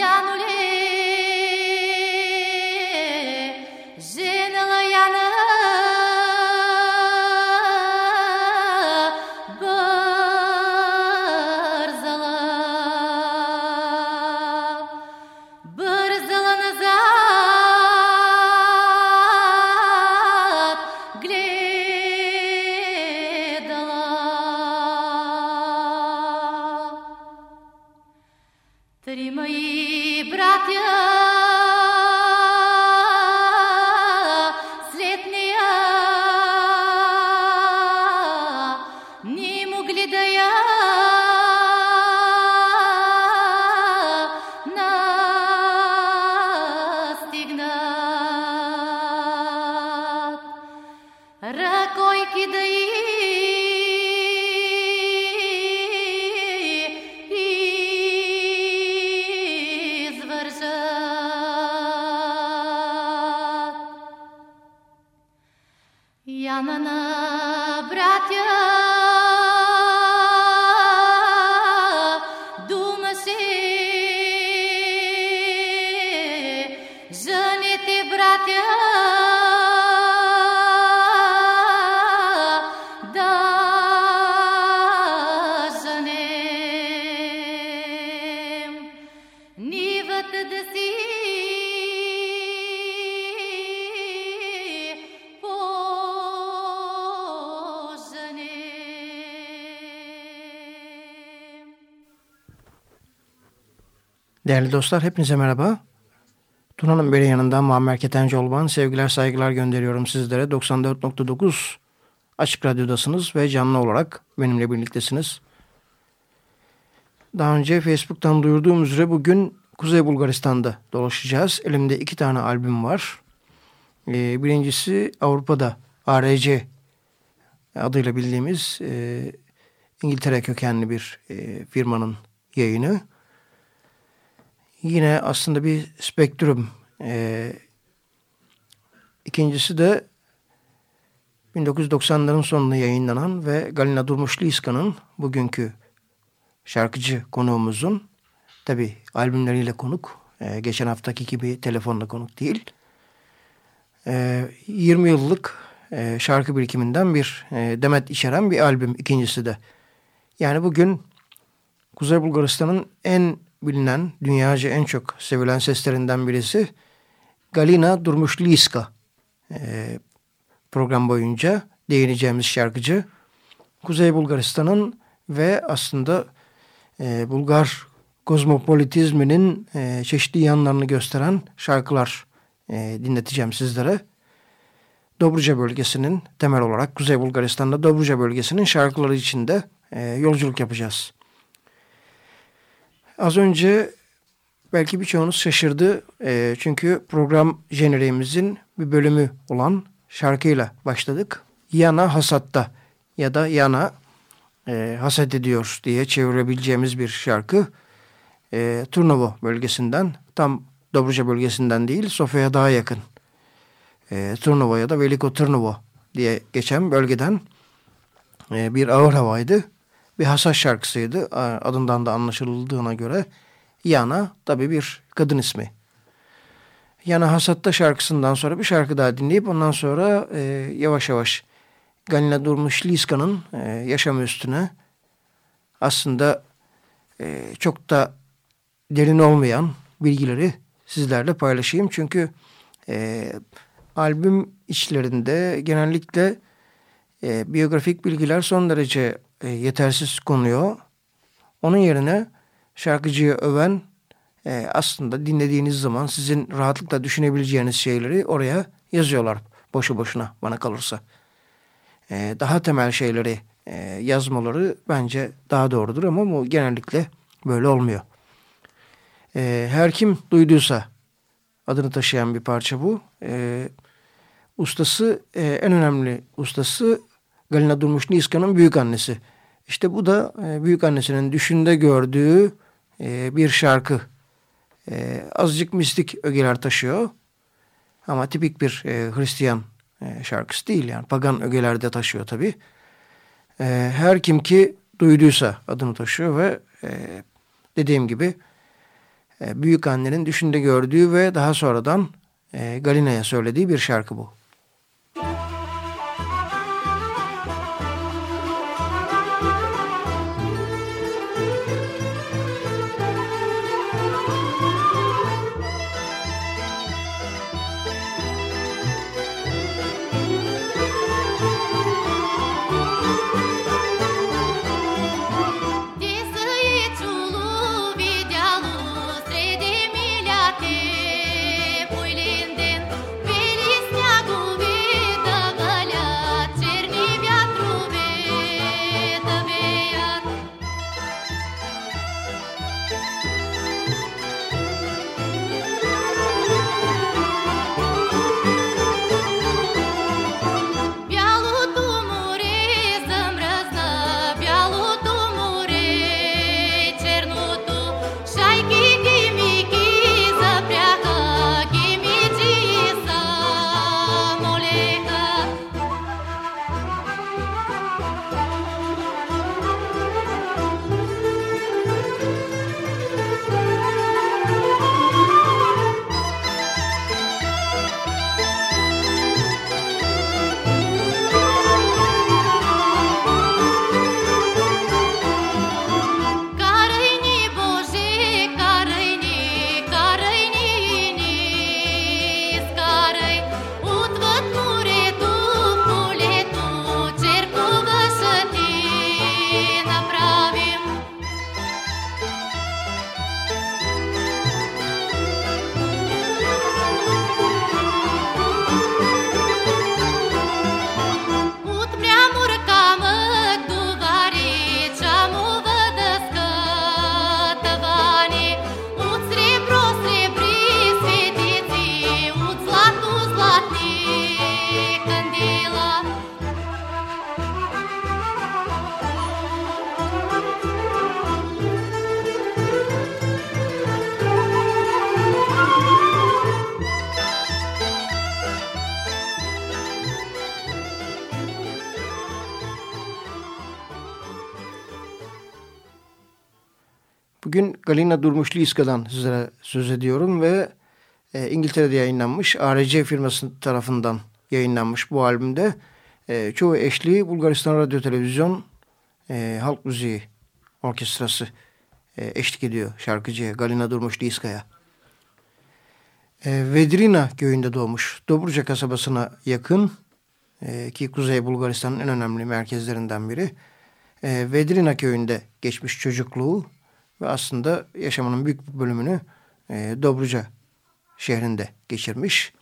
Yeah. Değerli dostlar hepinize merhaba. Tuna'nın beri yanından Muammer Ketenci Olban. Sevgiler saygılar gönderiyorum sizlere. 94.9 Açık Radyo'dasınız ve canlı olarak benimle birliktesiniz. Daha önce Facebook'tan duyurduğum üzere bugün Kuzey Bulgaristan'da dolaşacağız. Elimde iki tane albüm var. Ee, birincisi Avrupa'da ARC adıyla bildiğimiz e, İngiltere kökenli bir e, firmanın yayını. Yine aslında bir spektrum. Ee, ikincisi de 1990'ların sonunda yayınlanan ve Galina Durmuş-Liska'nın bugünkü şarkıcı konuğumuzun tabi albümleriyle konuk. E, geçen haftaki gibi telefonla konuk değil. E, 20 yıllık e, şarkı birikiminden bir e, demet içeren bir albüm ikincisi de. Yani bugün Kuzey Bulgaristan'ın en bilinen, dünyaca en çok sevilen seslerinden birisi Galina Durmuş-Liska. E, program boyunca değineceğimiz şarkıcı. Kuzey Bulgaristan'ın ve aslında e, Bulgar kozmopolitizminin e, çeşitli yanlarını gösteren şarkılar e, dinleteceğim sizlere. Dobruca bölgesinin temel olarak Kuzey Bulgaristan'da Dobruca bölgesinin şarkıları içinde e, yolculuk yapacağız. Az önce belki birçoğunuz şaşırdı e, çünkü program jenerimizin bir bölümü olan şarkıyla başladık. Yana Hasat'ta ya da Yana e, haset ediyor diye çevirebileceğimiz bir şarkı. E, Turnovo bölgesinden tam Dobruca bölgesinden değil Sofya'ya daha yakın. E, Turnovo ya da Veliko Turnovo diye geçen bölgeden e, bir ağır havaydı. Bir hasas şarkısıydı. Adından da anlaşıldığına göre Yana tabi bir kadın ismi. Yana Hasat'ta şarkısından sonra bir şarkı daha dinleyip ondan sonra e, yavaş yavaş Galina Durmuş Liska'nın e, yaşam üstüne aslında e, çok da derin olmayan bilgileri sizlerle paylaşayım. Çünkü e, albüm içlerinde genellikle e, biyografik bilgiler son derece e, yetersiz konuyor. Onun yerine şarkıcıyı öven e, aslında dinlediğiniz zaman sizin rahatlıkla düşünebileceğiniz şeyleri oraya yazıyorlar boşu boşuna bana kalırsa. E, daha temel şeyleri e, yazmaları bence daha doğrudur ama bu genellikle böyle olmuyor. E, her kim duyduysa adını taşıyan bir parça bu. E, ustası e, en önemli ustası Galina Durmuş Niska'nın büyük annesi. İşte bu da e, büyük annesinin düşünde gördüğü e, bir şarkı. E, azıcık mistik ögeler taşıyor. Ama tipik bir Hristiyan şarkısı değil yani. Pagan ögelerde taşıyor tabii. Her kim ki duyduysa adını taşıyor ve dediğim gibi büyük annenin düşünde gördüğü ve daha sonradan Galina'ya söylediği bir şarkı bu. Galina Durmuşlu İska'dan sizlere söz ediyorum ve e, İngiltere'de yayınlanmış ARC firması tarafından yayınlanmış bu albümde e, çoğu eşliği Bulgaristan Radyo Televizyon e, Halk Müziği Orkestrası e, eşlik ediyor şarkıcıya Galina Durmuşlu İska'ya. E, Vedrina köyünde doğmuş. Dobruca kasabasına yakın e, ki Kuzey Bulgaristan'ın en önemli merkezlerinden biri. E, Vedrina köyünde geçmiş çocukluğu ve aslında yaşamının büyük bir bölümünü e, Dobruca şehrinde geçirmiş.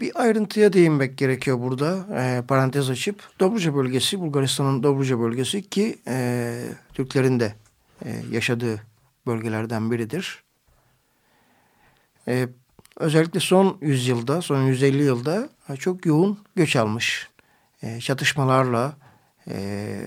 Bir ayrıntıya değinmek gerekiyor burada e, parantez açıp. Dobruca bölgesi Bulgaristan'ın Dobruca bölgesi ki e, Türklerin de e, yaşadığı bölgelerden biridir. E, özellikle son yüzyılda, son 150 yılda çok yoğun göç almış. E, çatışmalarla, e,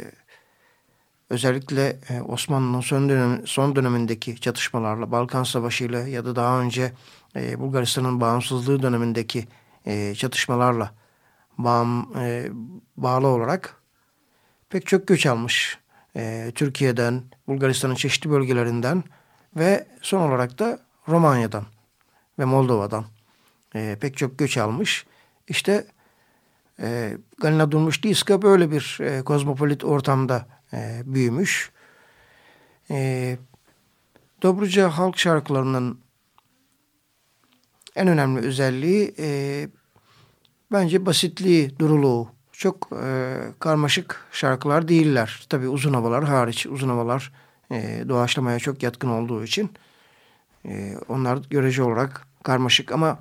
özellikle e, Osmanlı'nın son, dönem, son dönemindeki çatışmalarla, Balkan Savaşı ile ya da daha önce e, Bulgaristan'ın bağımsızlığı dönemindeki e, çatışmalarla bağım, bağlı olarak pek çok göç almış. Türkiye'den, Bulgaristan'ın çeşitli bölgelerinden ve son olarak da Romanya'dan ve Moldova'dan pek çok göç almış. İşte Galina Durmuş Diska böyle bir e, kozmopolit ortamda e, büyümüş. E, Dobruca halk şarkılarının en önemli özelliği e, bence basitliği, duruluğu. Çok e, karmaşık şarkılar değiller. Tabi uzun havalar hariç. Uzun havalar e, doğaçlamaya çok yatkın olduğu için e, onlar görece olarak karmaşık ama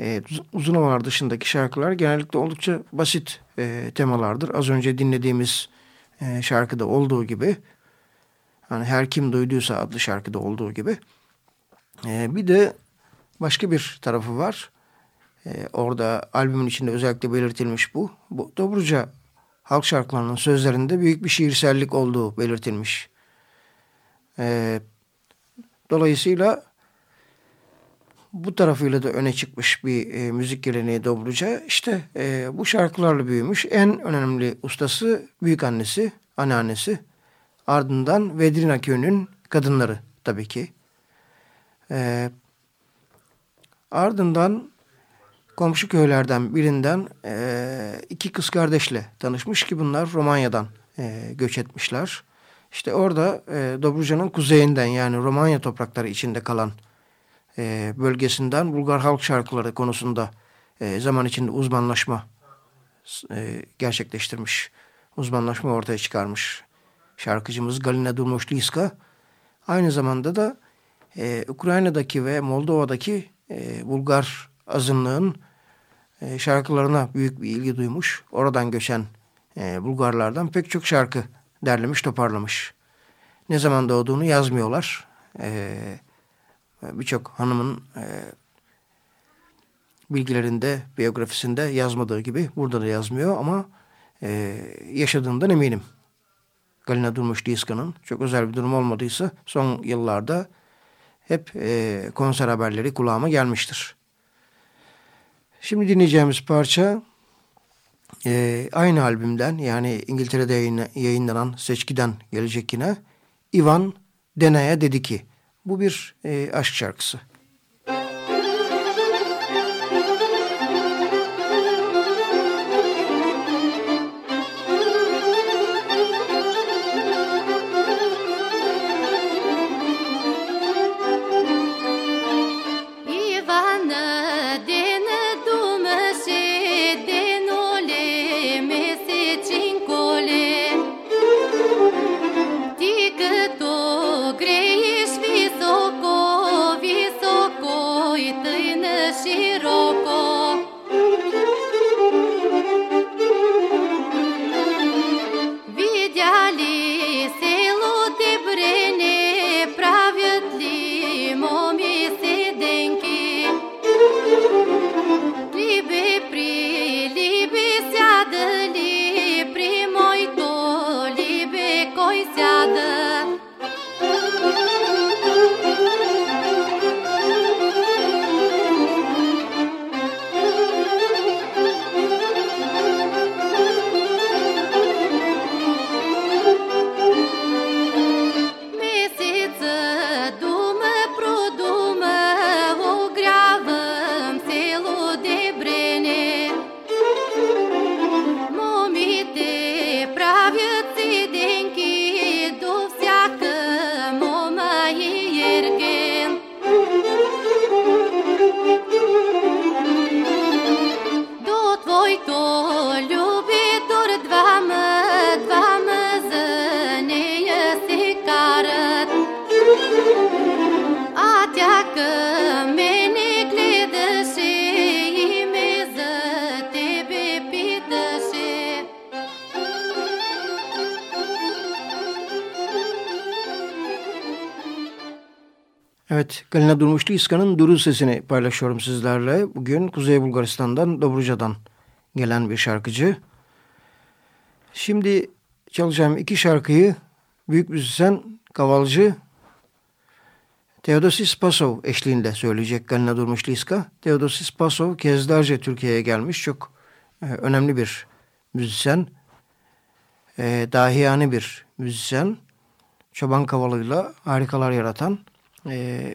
e, uzun havalar dışındaki şarkılar genellikle oldukça basit e, temalardır. Az önce dinlediğimiz e, şarkıda olduğu gibi hani her kim duyduysa adlı şarkıda olduğu gibi e, bir de başka bir tarafı var. E, orada albümün içinde özellikle belirtilmiş bu. Bu Dobruca halk şarkılarının sözlerinde büyük bir şiirsellik olduğu belirtilmiş. E, dolayısıyla bu tarafıyla da öne çıkmış bir e, müzik geleneği Dobruca. İşte e, bu şarkılarla büyümüş. En önemli ustası büyük annesi, anneannesi. Ardından Vedrina köyünün kadınları tabii ki. E, ardından komşu köylerden birinden e, iki kız kardeşle tanışmış ki bunlar Romanya'dan e, göç etmişler. İşte orada e, Dobruca'nın kuzeyinden yani Romanya toprakları içinde kalan e, bölgesinden Bulgar halk şarkıları konusunda e, zaman içinde uzmanlaşma e, gerçekleştirmiş. Uzmanlaşma ortaya çıkarmış. Şarkıcımız Galina Durmoşliska aynı zamanda da Ukrayna'daki ve Moldova'daki Bulgar azınlığın şarkılarına büyük bir ilgi duymuş. Oradan göçen Bulgarlardan pek çok şarkı derlemiş, toparlamış. Ne zaman doğduğunu yazmıyorlar. E, birçok hanımın e, bilgilerinde, biyografisinde yazmadığı gibi burada da yazmıyor ama e, yaşadığından eminim. Galina Durmuş Diska'nın çok özel bir durum olmadıysa son yıllarda hep e, konser haberleri kulağıma gelmiştir. Şimdi dinleyeceğimiz parça aynı albümden yani İngiltere'de yayınlanan seçkiden gelecek yine Ivan Dena'ya dedi ki bu bir e, aşk şarkısı. Evet, Galina Durmuşlu İska'nın Duru sesini paylaşıyorum sizlerle. Bugün Kuzey Bulgaristan'dan, Dobruca'dan gelen bir şarkıcı. Şimdi çalacağım iki şarkıyı büyük müzisyen, kavalcı Teodosis Spasov eşliğinde söyleyecek Galina Durmuş Liska. Teodosis Spasov kezlerce Türkiye'ye gelmiş. Çok e, önemli bir müzisyen. E, dahiyane bir müzisyen. Çoban kavalıyla harikalar yaratan. E,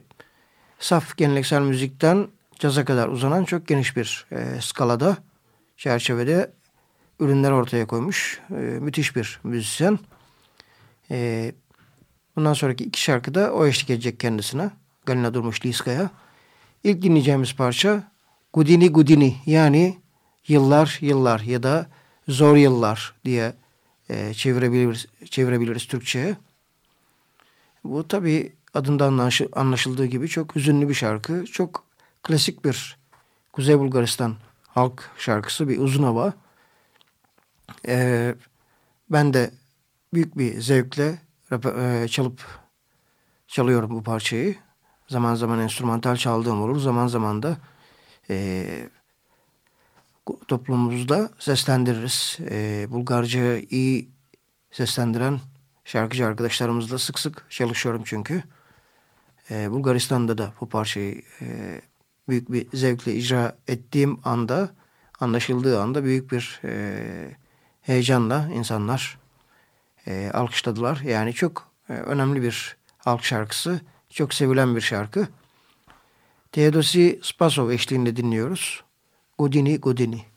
saf geleneksel müzikten caza kadar uzanan çok geniş bir e, skalada, çerçevede ürünler ortaya koymuş. E, müthiş bir müzisyen. E, bundan sonraki iki şarkıda o eşlik edecek kendisine. Galina Durmuş Liska'ya. İlk dinleyeceğimiz parça Gudini Gudini yani yıllar yıllar ya da zor yıllar diye e, çevirebiliriz, çevirebiliriz Türkçe'ye. Bu tabi adından anlaşıldığı gibi çok hüzünlü bir şarkı. Çok klasik bir Kuzey Bulgaristan halk şarkısı bir uzun hava. Ee, ben de büyük bir zevkle e, çalıp çalıyorum bu parçayı. Zaman zaman enstrümantal çaldığım olur. Zaman zaman da e, toplumumuzda seslendiririz. E, Bulgarca iyi seslendiren şarkıcı arkadaşlarımızla sık sık çalışıyorum çünkü. E, Bulgaristan'da da bu parçayı e, büyük bir zevkle icra ettiğim anda, anlaşıldığı anda büyük bir e, heyecanla insanlar e, alkışladılar. Yani çok e, önemli bir halk şarkısı, çok sevilen bir şarkı. Teodosi Spasov eşliğinde dinliyoruz. Godini Godini.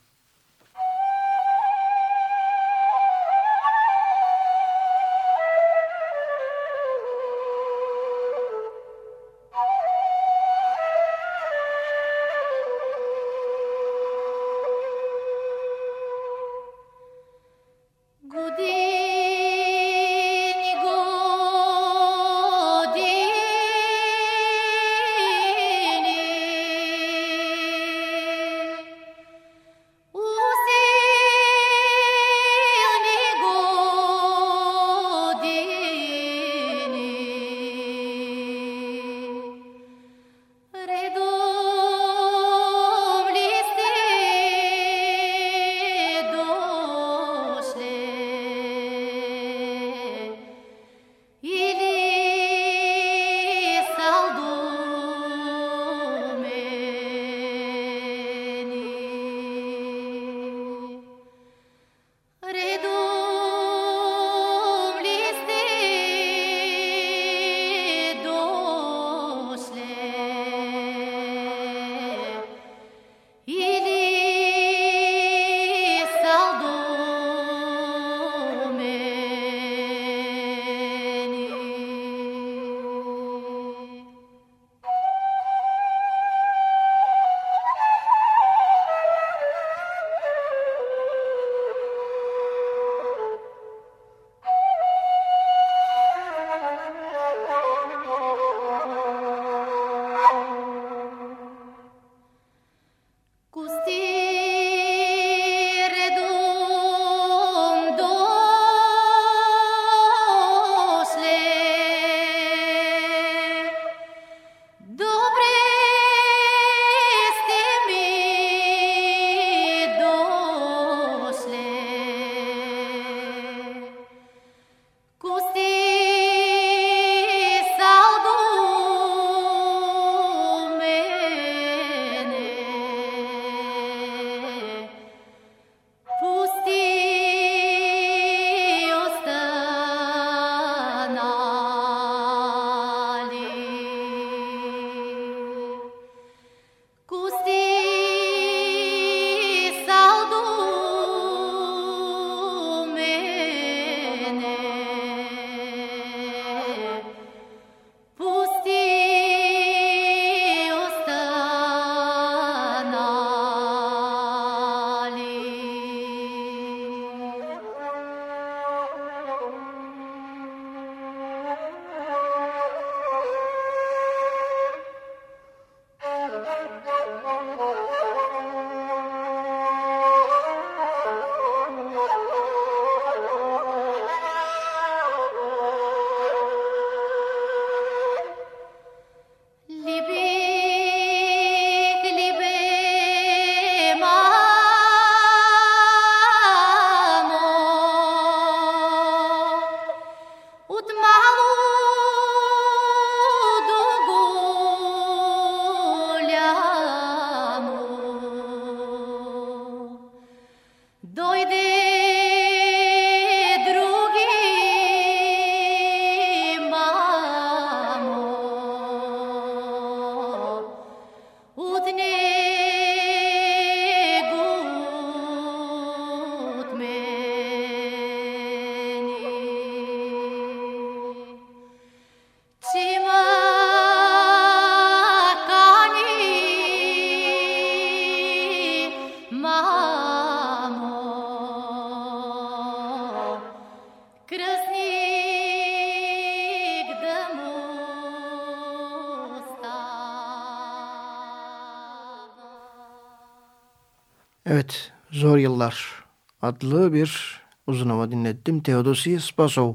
Yıllar adlı bir uzun hava dinlettim. Teodosi Spasov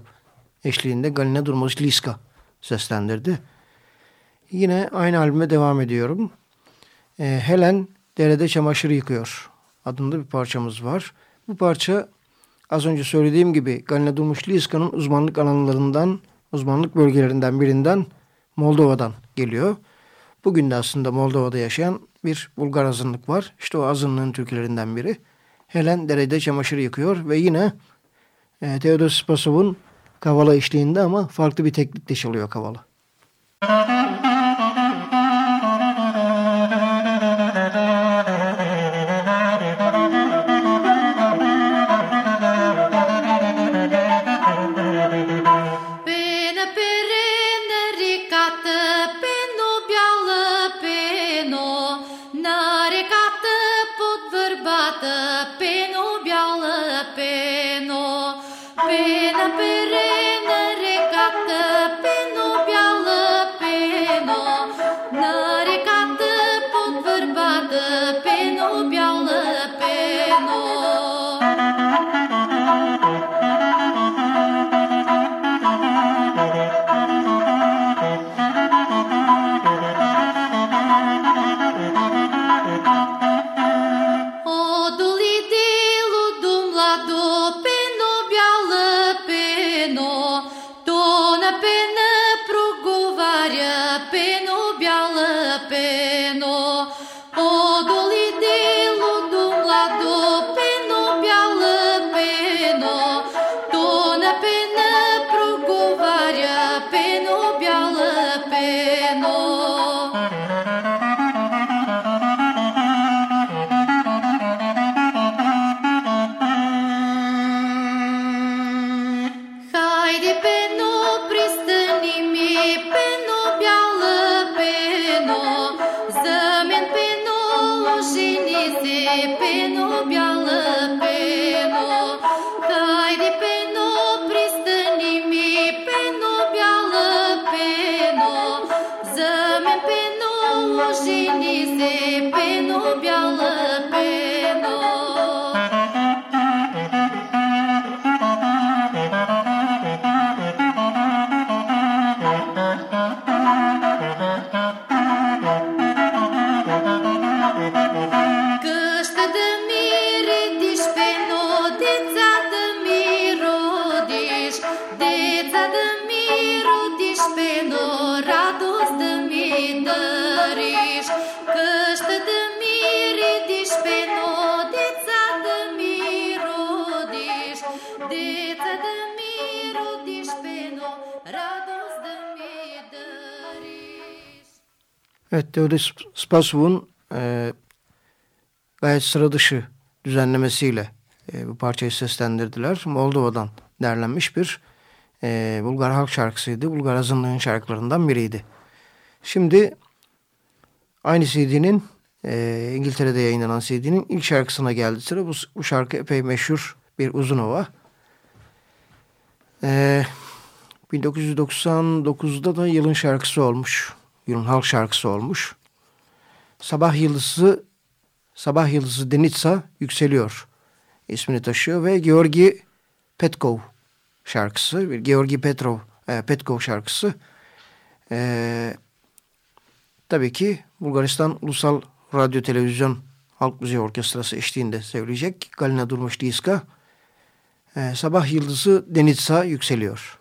eşliğinde Galina Durmaz-Liska seslendirdi. Yine aynı albüme devam ediyorum. Ee, Helen derede çamaşır yıkıyor adında bir parçamız var. Bu parça az önce söylediğim gibi Galina Durmaz-Liska'nın uzmanlık alanlarından, uzmanlık bölgelerinden birinden Moldova'dan geliyor. Bugün de aslında Moldova'da yaşayan bir Bulgar azınlık var. İşte o azınlığın türkülerinden biri. Helen derede çamaşır yıkıyor ve yine e, Theodor Spasov'un kavala eşliğinde ama farklı bir teknikle çalıyor kavala. Evet, Teodis Spasov'un e, gayet sıra dışı düzenlemesiyle e, bu parçayı seslendirdiler. Moldova'dan derlenmiş bir e, Bulgar halk şarkısıydı. Bulgar azınlığın şarkılarından biriydi. Şimdi aynı CD'nin e, İngiltere'de yayınlanan CD'nin ilk şarkısına geldi sıra. Bu, bu şarkı epey meşhur bir uzun hava. E, 1999'da da yılın şarkısı olmuş. Yılın halk şarkısı olmuş. Sabah Yıldızı Sabah Yıldızı Denitsa yükseliyor ismini taşıyor ve Georgi Petkov şarkısı, bir Georgi Petrov e, Petkov şarkısı. E, tabii ki Bulgaristan Ulusal Radyo Televizyon Halk Müziği Orkestrası eşliğinde söyleyecek. Galina Durmuş Liska. E, Sabah Yıldızı Denitsa yükseliyor.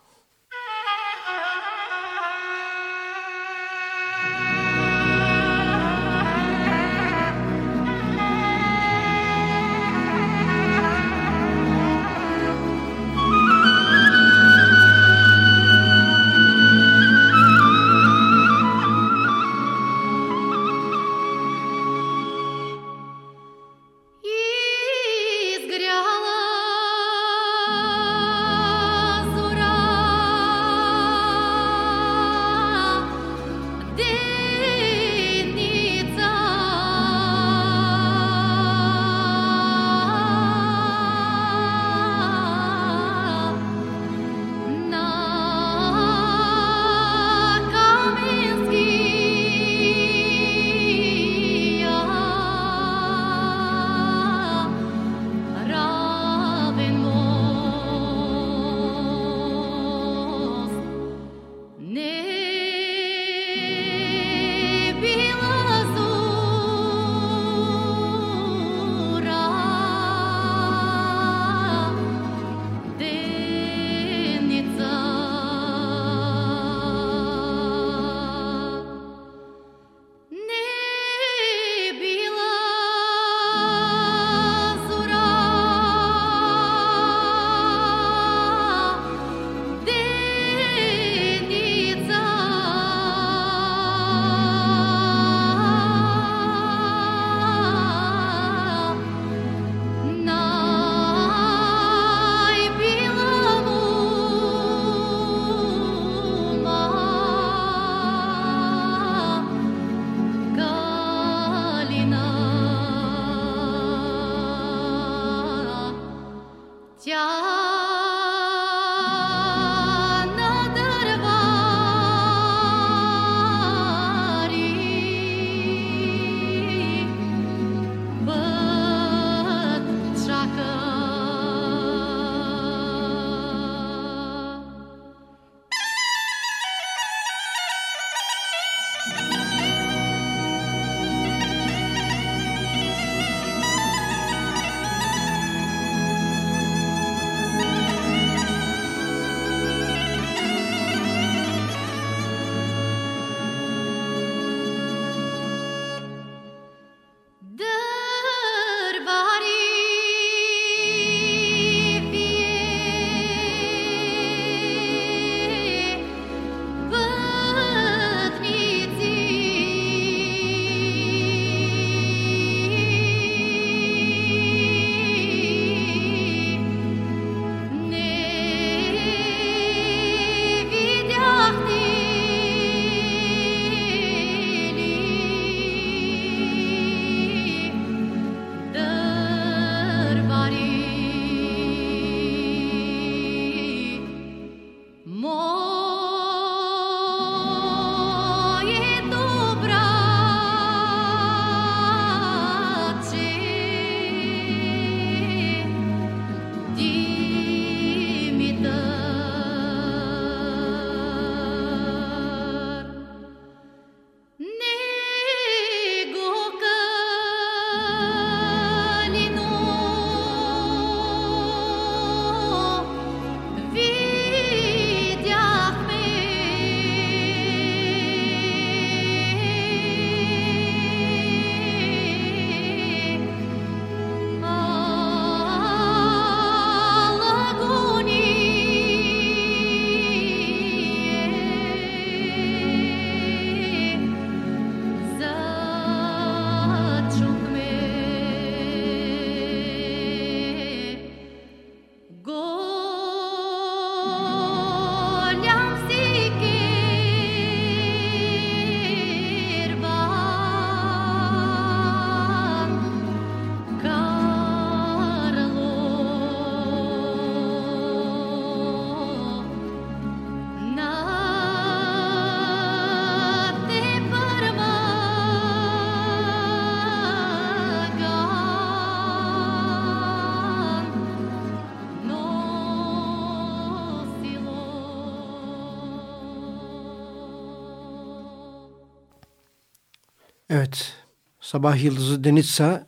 Evet, Sabah Yıldızı Denitsa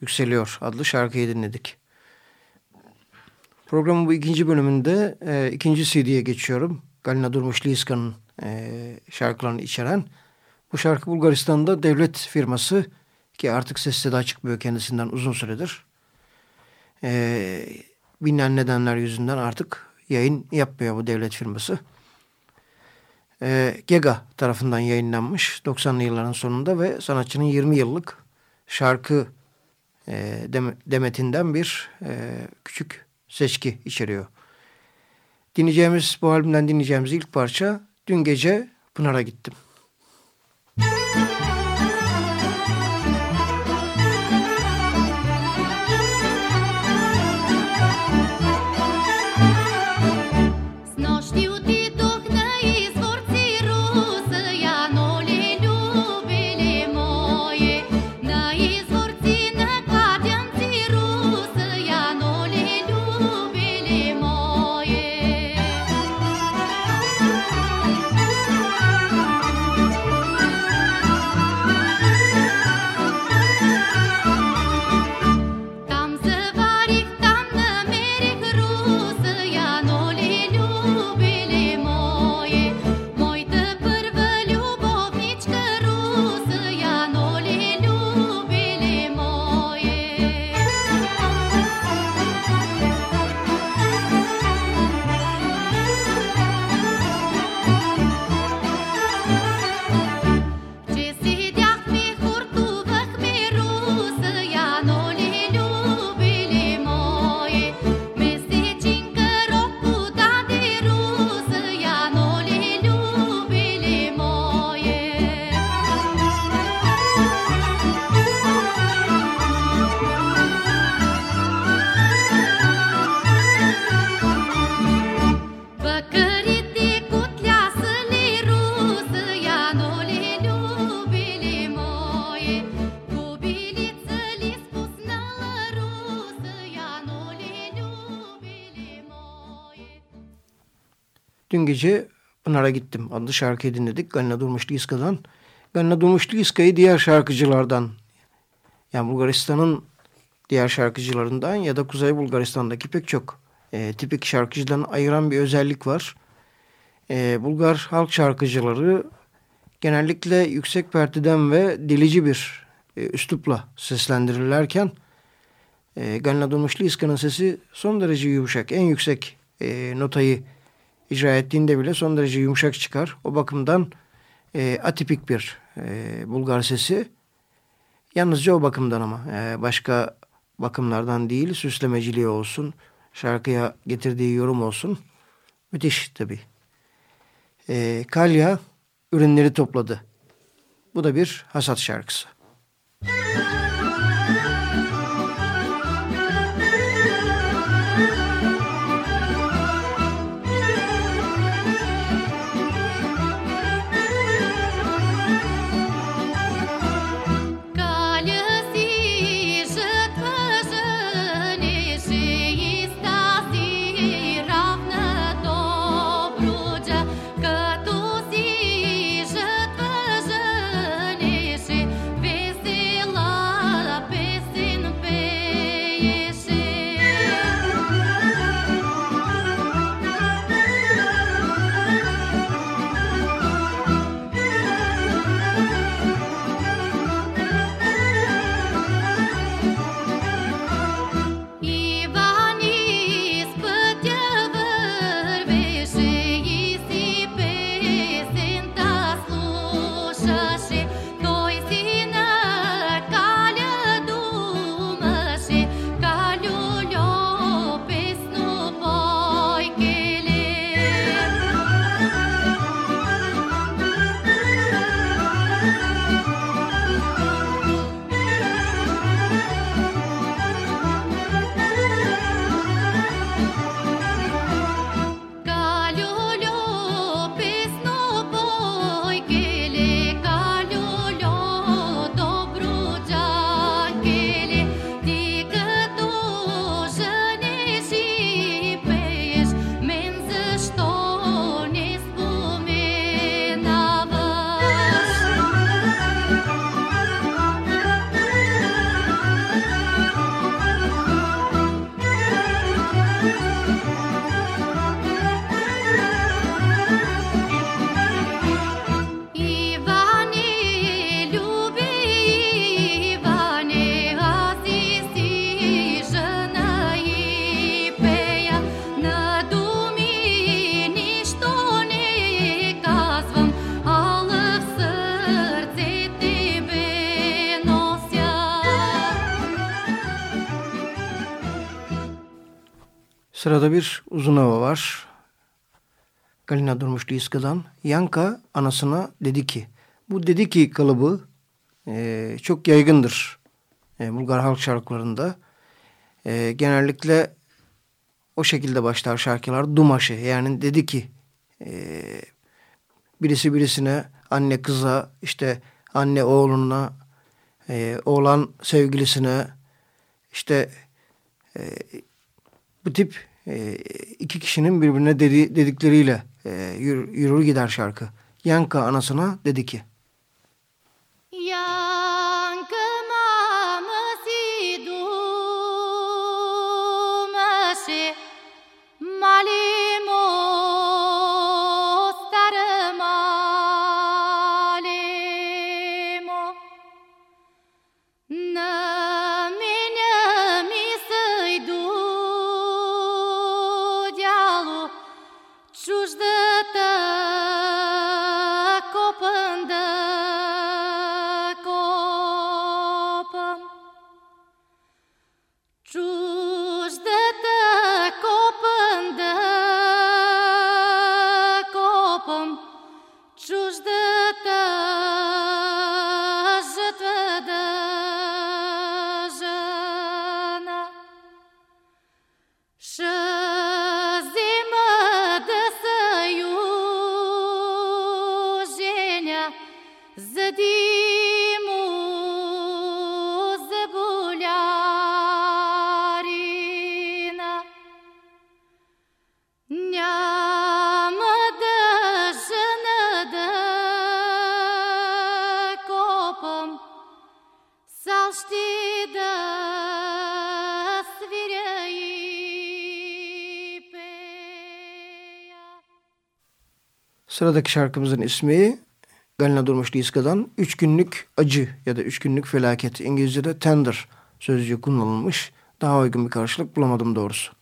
Yükseliyor adlı şarkıyı dinledik. Programın bu ikinci bölümünde e, ikinci CD'ye geçiyorum. Galina Durmuş Liska'nın e, şarkılarını içeren. Bu şarkı Bulgaristan'da devlet firması ki artık sesi daha çıkmıyor kendisinden uzun süredir. E, bilinen nedenler yüzünden artık yayın yapmıyor bu devlet firması. E, Gega tarafından yayınlanmış 90'lı yılların sonunda ve sanatçının 20 yıllık şarkı e, demetinden bir e, küçük seçki içeriyor. Dinleyeceğimiz bu albümden dinleyeceğimiz ilk parça dün gece Pınar'a gittim. Gece Pınar'a gittim adlı şarkıyı dinledik. Galina Durmuş Liska'dan. Galina Durmuş Liska'yı diğer şarkıcılardan yani Bulgaristan'ın diğer şarkıcılarından ya da Kuzey Bulgaristan'daki pek çok e, tipik şarkıcıdan ayıran bir özellik var. E, Bulgar halk şarkıcıları genellikle yüksek pertiden ve delici bir e, üslupla seslendirirlerken e, Galina Durmuş Liska'nın sesi son derece yumuşak. En yüksek e, notayı icra ettiğinde bile son derece yumuşak çıkar. O bakımdan e, atipik bir e, Bulgar sesi. Yalnızca o bakımdan ama e, başka bakımlardan değil süslemeciliği olsun, şarkıya getirdiği yorum olsun. Müthiş tabii. E, Kalya ürünleri topladı. Bu da bir hasat şarkısı. Müzik Sırada bir uzun hava var. Galina Durmuş Liska'dan. Yanka anasına dedi ki. Bu dedi ki kalıbı e, çok yaygındır e, Bulgar halk şarkılarında. E, genellikle o şekilde başlar şarkılar. Dumaşı yani dedi ki e, birisi birisine anne kıza işte anne oğluna e, oğlan sevgilisine işte e, bu tip e, iki kişinin birbirine dedi, dedikleriyle e, yürür, gider şarkı. Yanka anasına dedi ki. Sıradaki şarkımızın ismi Galina Durmuş Liska'dan Üç Günlük Acı ya da Üç Günlük Felaket. İngilizce'de tender sözcüğü kullanılmış. Daha uygun bir karşılık bulamadım doğrusu.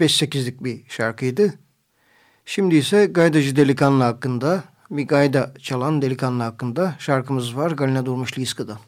5-8'lik bir şarkıydı. Şimdi ise gaydacı delikanlı hakkında bir gayda çalan delikanlı hakkında şarkımız var Galina Durmuş Liska'dan.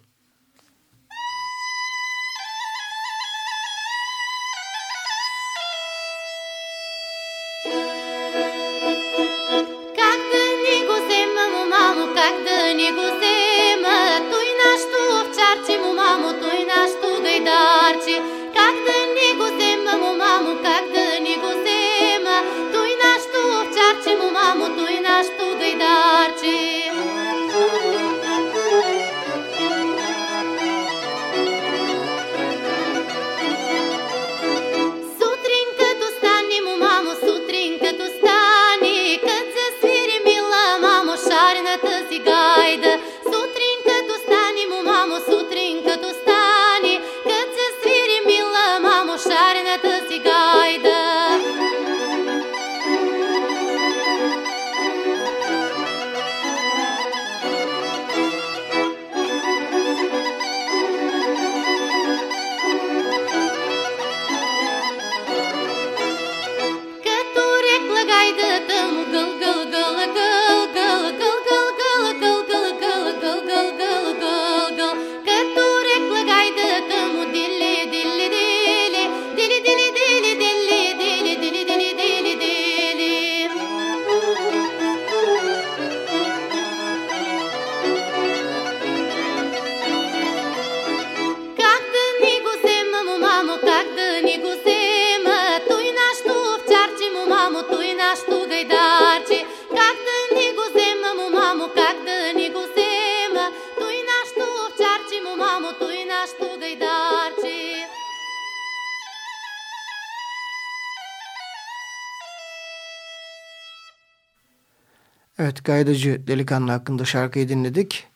Faydacı delikanlı hakkında şarkıyı dinledik.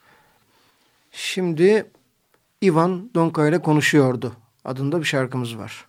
Şimdi Ivan Donka ile konuşuyordu adında bir şarkımız var.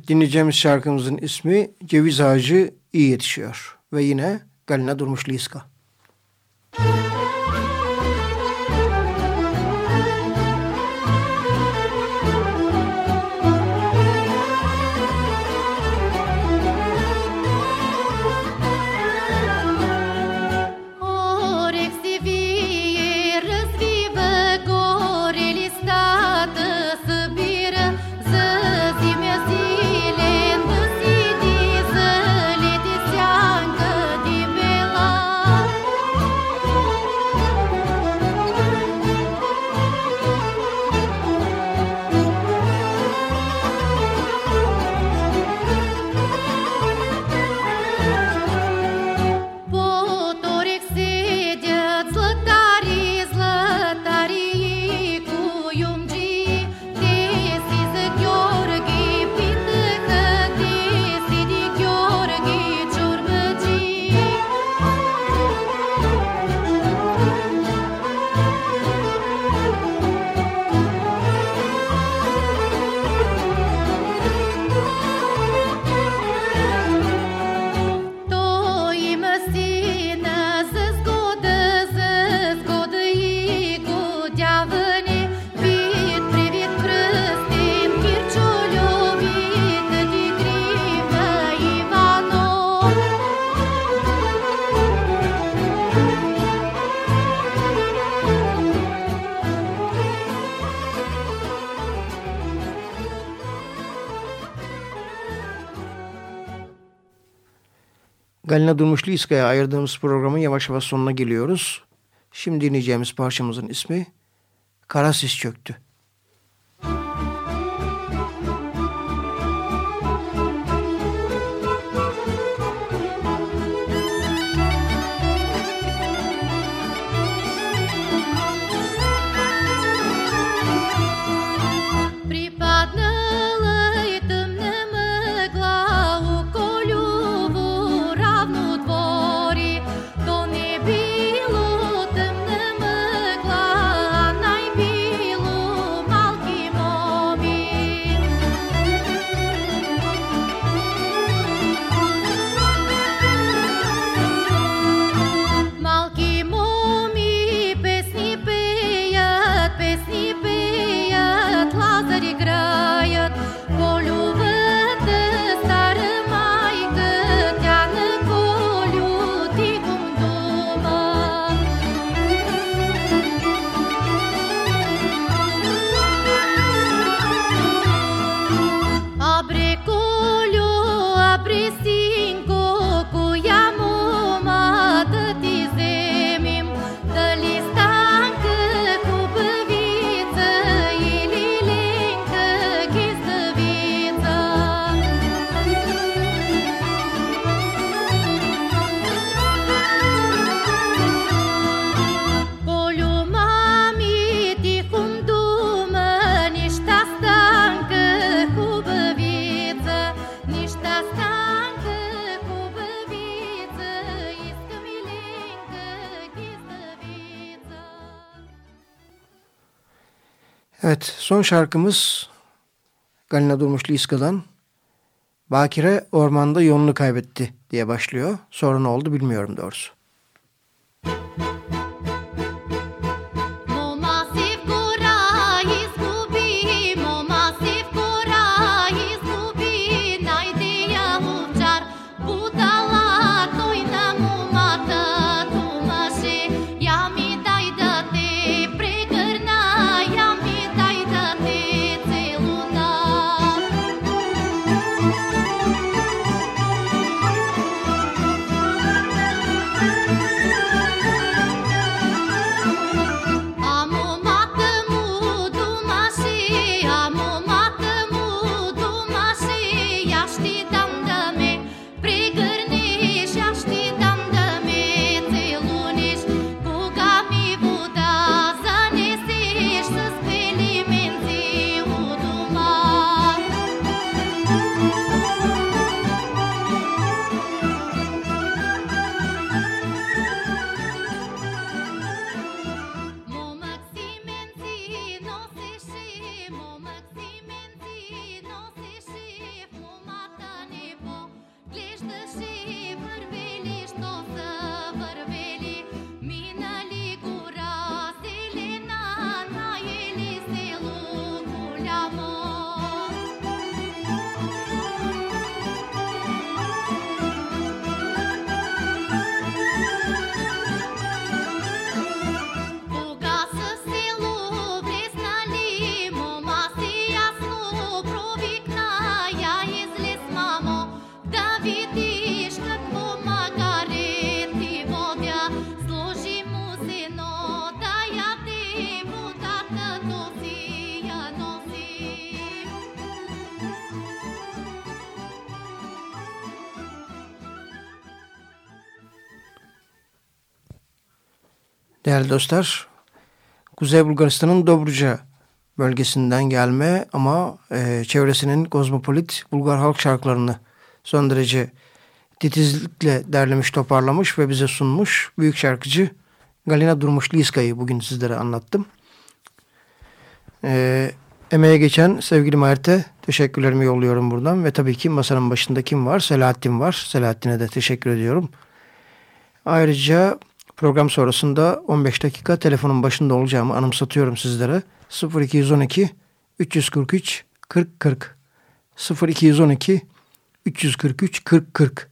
Evet dinleyeceğimiz şarkımızın ismi Ceviz Ağacı iyi yetişiyor ve yine Galina Durmuş Liska. Galina Durmuşlu İska'ya ayırdığımız programın yavaş yavaş sonuna geliyoruz. Şimdi dinleyeceğimiz parçamızın ismi Kara Sis Çöktü. Evet son şarkımız Galina Durmuş Liska'dan Bakire ormanda yolunu kaybetti diye başlıyor. Sonra ne oldu bilmiyorum doğrusu. Değerli dostlar, Kuzey Bulgaristan'ın Dobruca bölgesinden gelme ama e, çevresinin kozmopolit Bulgar halk şarkılarını son derece titizlikle derlemiş, toparlamış ve bize sunmuş büyük şarkıcı Galina Durmuş Liska'yı bugün sizlere anlattım. E, emeğe geçen sevgili Mert'e teşekkürlerimi yolluyorum buradan ve tabii ki masanın başında kim var? Selahattin var. Selahattin'e de teşekkür ediyorum. Ayrıca Program sonrasında 15 dakika telefonun başında olacağımı anımsatıyorum sizlere. 0212 343 40 40 0212 343 40 40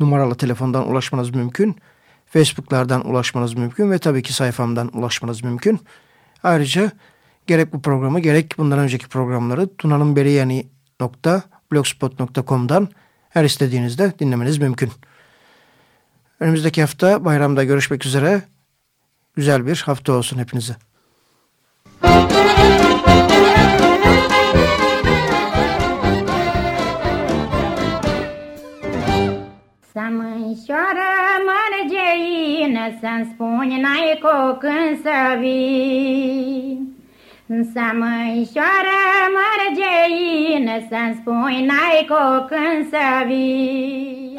numaralı telefondan ulaşmanız mümkün. Facebook'lardan ulaşmanız mümkün ve tabii ki sayfamdan ulaşmanız mümkün. Ayrıca gerek bu programı gerek bundan önceki programları tunanınberiyani.blogspot.com'dan her istediğinizde dinlemeniz mümkün. Önümüzdeki hafta bayramda görüşmek üzere. Güzel bir hafta olsun hepinize. Să mânșoară mărgeină, Să-mi spuni n-ai cu când să vii. Să mânșoară mărgeină, Să-mi spuni n-ai cu când să vii.